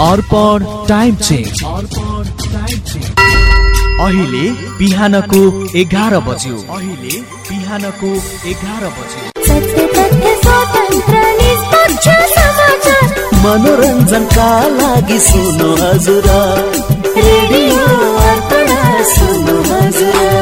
अर्पण time change. अहिले बिहानको एघार बज्यो। अहिले बिहानको एघार बज्यो। मनोरञ्जनका लागि सुन्नु हजुर। रेडियो अर्पण सुन्नु हजुर।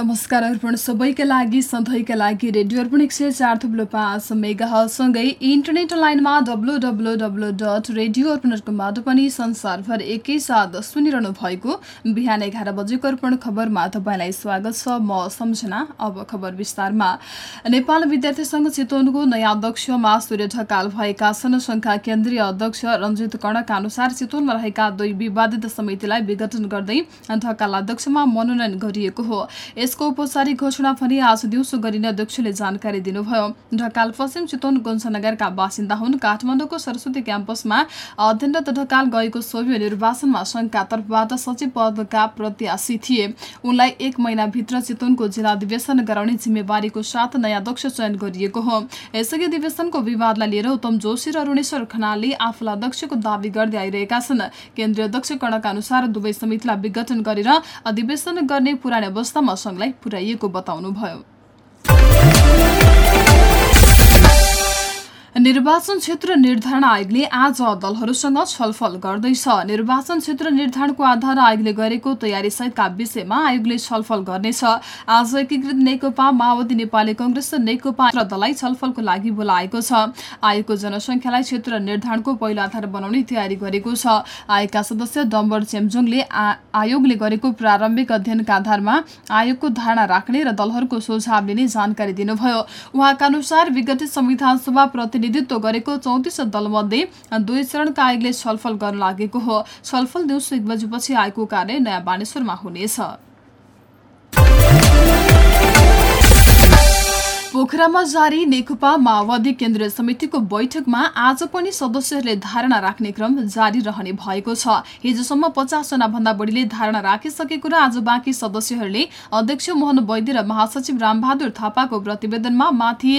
नमस्कार अर्पण सबैका लागि सधैँका लागि रेडियो अर्पण एक सय चार थुप्रो पाँच मेगासँगै इन्टरनेट लाइनमा W W W dot radio Arpan dot कमबाट पनि संसारभर एकैसाथ सुनिरहनु भएको बिहान एघार बजेको अर्पण खबरमा तपाईँलाई स्वागत छ। म सम्झना अब खबर विस्तारमा। नेपाल विद्यार्थी सङ्घ चितवनको नयाँ अध्यक्षमा सूर्य ढकाल भएका छन् सङ्घका केन्द्रीय अध्यक्ष रञ्जित कर्णका अनुसार चितवनमा रहेका दुई विवादित समितिलाई विघटन गर्दै ढकाल अध्यक्षमा मनोनयन गरिएको हो। यसको औपचारिक घोषणा पनि आज दिउँसो गरिने अध्यक्षले जानकारी दिनुभयो। ढकाल पश्चिम चितवन गुन्सनगरका बासिन्दा हुन्। काठमाडौँको सरस्वती क्याम्पसमा अध्ययनरत ढकाल गएको सोभियो निर्वाचनमा सङ्घका तर्फबाट सचिव पदका प्रत्याशी थिए। उनलाई एक महिनाभित्र चितवनको जिल्ला अधिवेशन गराउने जिम्मेवारीको साथ नयाँ अध्यक्ष चयन गरिएको हो। यसअघि अधिवेशनको विवादलाई लिएर उत्तम जोशी र अरुणेश्वर खनालले आफूलाई अध्यक्षको दावी गर्दै आइरहेका छन्। केन्द्रीय अध्यक्ष कर्णका अनुसार दुवै समितिलाई विघटन गरेर अधिवेशन गर्ने पुरानो अवस्थामा सङ्घलाई पुर्याइएको बताउनुभयो। निर्वाचन क्षेत्र निर्धारण आयोगले आज दलहरूसँग छलफल गर्दैछ। निर्वाचन क्षेत्र निर्धारणको आधार आयोगले गरेको तयारी सहितका विषयमा आयोगले छलफल गर्नेछ। आज एकीकृत नेकपा माओवादी नेपाली कङ्ग्रेस र नेकपा दललाई छलफलको लागि बोलाएको छ। आयोगको जनसङ्ख्यालाई क्षेत्र निर्धारणको पहिलो आधार बनाउने तयारी गरेको छ। आयोगका सदस्य डम्बर चेम्जोङले आयोगले गरेको प्रारम्भिक अध्ययनका आधारमा आयोगको धारणा राख्ने र दलहरूको सुझाव लिने जानकारी दिनुभयो। उहाँका अनुसार विगत संविधान सभा प्रतिनिधित्व गरेको चौतिस दलमध्ये दुई चरणका आयोगले छलफल गर्न लागेको हो। छलफल दिउँसो एक बजेपछि आयोगको कार्य नयाँ बानेश्वरमा हुनेछ। पोखरामा जारी नेकपा माओवादी केन्द्रीय समितिको बैठकमा आज पनि सदस्यहरूले धारणा राख्ने क्रम जारी रहने भएको छ। हिजोसम्म पचासजना भन्दा बढीले धारणा राखिसकेको र आज बाँकी सदस्यहरूले अध्यक्ष मोहन वैद्य र महासचिव रामबहादुर थापाको प्रतिवेदनमा माथि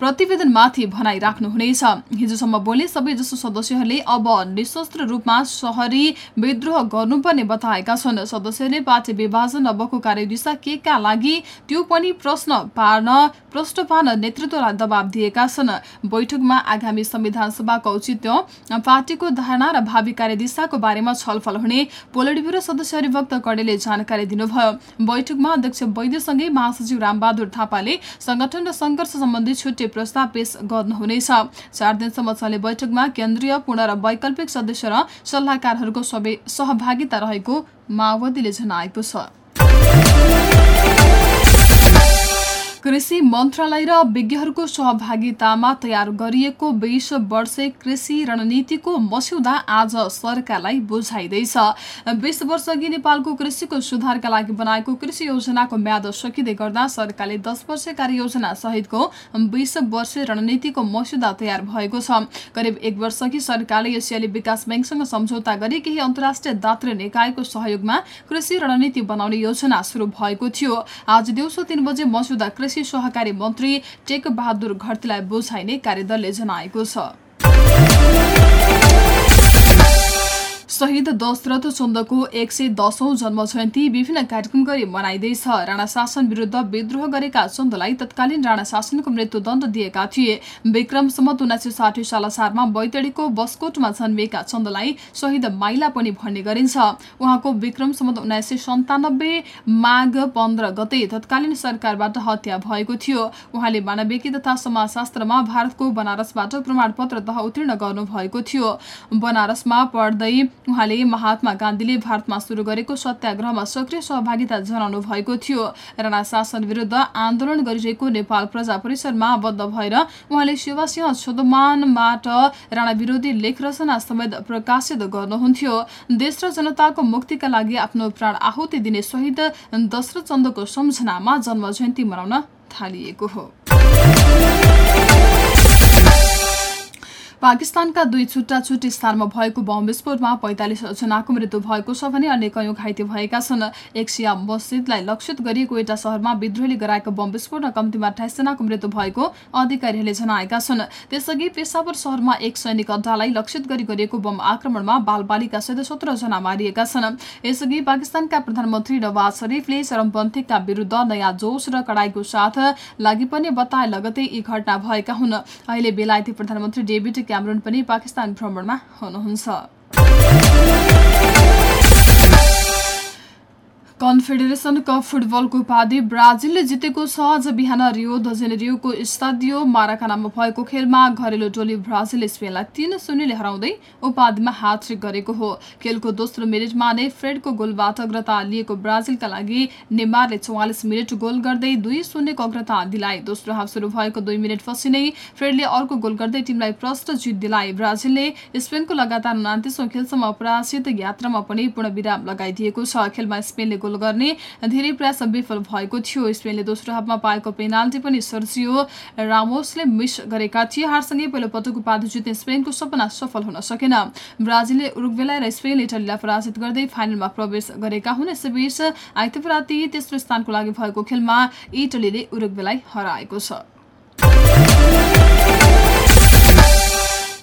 प्रतिवेदनमाथि भनाइ राख्नुहुनेछ। हिजोसम्म बोले सबै जसो सदस्यहरूले अब निशस्त्र रूपमा सहरी विद्रोह गर्नुपर्ने बताएका छन्। सदस्यहरूले पार्टी विभाजन अबको कार्यदिशा के का लागि त्यो पनि प्रश्न पार्न प्रश्न पार्न नेतृत्वलाई दबाव दिएका छन्। बैठकमा आगामी संविधान सभाको औचित्य पार्टीको धारणा र भावी कार्यदिशाको बारेमा छलफल हुने पोलिट ब्युरो सदस्य हरिभक्त कडेले जानकारी दिनुभयो। बैठकमा अध्यक्ष वैद्यसँगै महासचिव रामबहादुर थापाले संगठन र सङ्घर्ष सम्बन्धी छुट्टै प्रस्ताव पेश गर्नुहुनेछ। चार दिनसम्म चल्ने बैठकमा केन्द्रीय पूर्ण र वैकल्पिक सदस्य र सल्लाहकारहरूको सहभागिता रहेको माओवादीले जनाएको छ। कृषि मन्त्रालय र विज्ञहरूको सहभागितामा तयार गरिएको बिस वर्षे कृषि रणनीतिको मस्यौदा आज सरकारलाई बुझाइँदैछ। बिस वर्ष अघि नेपालको कृषिको सुधारका लागि बनाएको कृषि योजनाको म्याद सकिँदै गर्दा सरकारले दस वर्ष कार्ययोजना सहितको बिस वर्षे रणनीतिको मस्यौदा तयार भएको छ। करिब एक वर्षअघि सरकारले एसियाली विकास ब्याङ्कसँग सम्झौता गरी केही अन्तर्राष्ट्रिय दात्री निकायको सहयोगमा कृषि रणनीति बनाउने योजना सुरु भएको थियो। आज दिउँसो तीन बजे मस्यौदा सहकारी मन्त्री टेक बहादुर घरतीलाई बुझाइने कार्यदलले जनाएको छ। शहीद दशरथ चन्दको एक सय दशौं जन्म जयन्ती विभिन्न कार्यक्रम गरी मनाइँदैछ। राणा शासन विरुद्ध विद्रोह गरेका चन्दलाई तत्कालीन राणा शासनको मृत्युदण्ड दिएका थिए। विक्रम सम्मत उन्नाइस सय साठी साल असारमा बैतडीको बसकोटमा जन्मिएका चन्दलाई शहीद माइला पनि भन्ने गरिन्छ। उहाँको विक्रम सम्मत उन्नाइस सय सन्तानब्बे माघ पन्ध्र गते तत्कालीन सरकारबाट हत्या भएको थियो। उहाँले मानविकी तथा समाजशास्त्रमा भारतको बनारसबाट प्रमाणपत्र तह उत्तीर्ण गर्नुभएको थियो। बनारसमा पढ्दै उहाँले महात्मा गान्धीले भारतमा सुरु गरेको सत्याग्रहमा सक्रिय सहभागिता जनाउनु भएको थियो। राणा शासन विरुद्ध आन्दोलन गरिरहेको नेपाल प्रजा परिषदमा आबद्ध भएर उहाँले शिवसिंह छोदमानबाट राणा विरोधी लेख रचना समेत प्रकाशित गर्नुहुन्थ्यो। देश र जनताको मुक्तिका लागि आफ्नो प्राण आहुति दिने शहीद दशरथ चन्दको सम्झनामा जन्म जयन्ती मनाउन थालिएको हो। पाकिस्तानका दुई छुट्टा छुट्टी स्थानमा भएको बम विस्फोटमा पैंतालिस जनाको मृत्यु भएको छ भने अन्य कयौं घाइते भएका छन्। एक सिया मस्जिदलाई लक्षित गरिएको एउटा शहरमा विद्रोहीले गराएको बम विस्फोटमा कम्तीमा अठाइस जनाको मृत्यु भएको अधिकारीहरूले जनाएका छन्। त्यसअघि पेसावर शहरमा एक सैनिक अड्डालाई लक्षित गरी गरिएको बम आक्रमणमा बालबालिका सहित सत्र जना मारिएका छन्। यसअघि पाकिस्तानका प्रधानमन्त्री नवाज शरीफले चरमपन्थीका विरूद्ध नयाँ जोश र कडाईको साथ लागि पनि बताए लगतै यी घटना भएका हुन्। अहिले बेलायती प्रधानमन्त्री डेभिड क्यामरुन पनि पाकिस्तान भ्रमणमा हुनुहुन्छ। कन्फेडरेसन कप फुटबलको उपाधि ब्राजिलले जितेको छ आज बिहान रियो द जेनेरियोको स्टाडियो माराकानामा भएको खेलमा घरेलु टोली ब्राजिलले स्पेनलाई तीन शून्यले हराउँदै उपाधिमा हात गरेको हो। खेलको दोस्रो मिनटमा नै फ्रेडको गोलबाट अग्रता लिएको ब्राजिलका लागि नेमारले चौवालिस मिनट गोल गर्दै दुई शून्यको अग्रता दिलाए। दोस्रो हाफ सुरु भएको दुई मिनटपछि नै फ्रेडले अर्को गोल गर्दै टिमलाई प्रष्ट जित दिलाए। ब्राजिलले स्पेनको लगातार उनातिसौँ खेलसम्म अपराजित यात्रामा पनि पूर्ण विराम लगाइदिएको छ। खेलमा स्पेनले गोल गर्ने धेरै प्रयास विफल भएको थियो। स्पेनले दोस्रो हाफमा पाएको पेनाल्टी पनि सर्जियो रामोसले मिस गरेका थिए। हारसँगै पहिलो पटक उपाधि जित्ने स्पेनको सपना सफल हुन सकेन। ब्राजिलले उरुग्वेलाई र स्पेनले इटलीलाई पराजित गर्दै फाइनलमा प्रवेश गरेका हुन्। यसैबीच आइतबार राति तेस्रो स्थानको लागि भएको खेलमा इटलीले उरुग्वेलाई हराएको छ।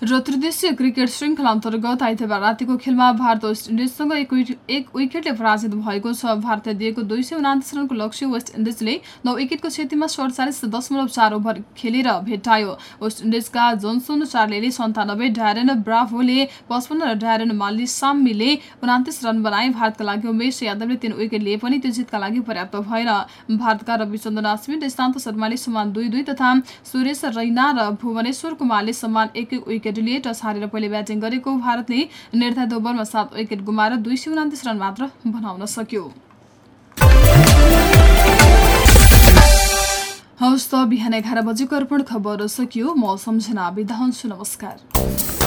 र त्रिदेशीय क्रिकेट श्रृङ्खला अन्तर्गत आइतबार रातिको खेलमा भारत वेस्ट इन्डिजसँग एक एक विकेटले पराजित भएको छ भारतले दिएको दुई सय उनातिस रनको लक्ष्य वेस्ट इन्डिजले नौ विकेटको क्षतिमा सडचालिस दशमलव चार ओभर खेलेर भेटायो वेस्ट इन्डिजका जोन्सन चार्लेले सन्तानब्बे ड्यारेन ब्राभोले पचपन्न र ड्यारेन मालिसाम्मीले उनातिस रन बनाए भारतका लागि उमेश यादवले तीन विकेट लिए पनि त्यो जितका लागि पर्याप्त भएन भारतका रविचन्द्रन अश्विन र शान्त शर्माले समान दुई दुई तथा सुरेश रैना र भुवनेश्वर कुमारले समान एक एक विकेट विकेट टस हारेर पहिले ब्याटिङ गरेको भारतले निर्धारित ओभरमा सात विकेट गुमाएर दुई सय उनातिस रन मात्र बनाउन सक्यो। हवस् त बिहान एघार बजेको अर्पण खबर सकियो। म सम्झना बिदा हुन्छु नमस्कार।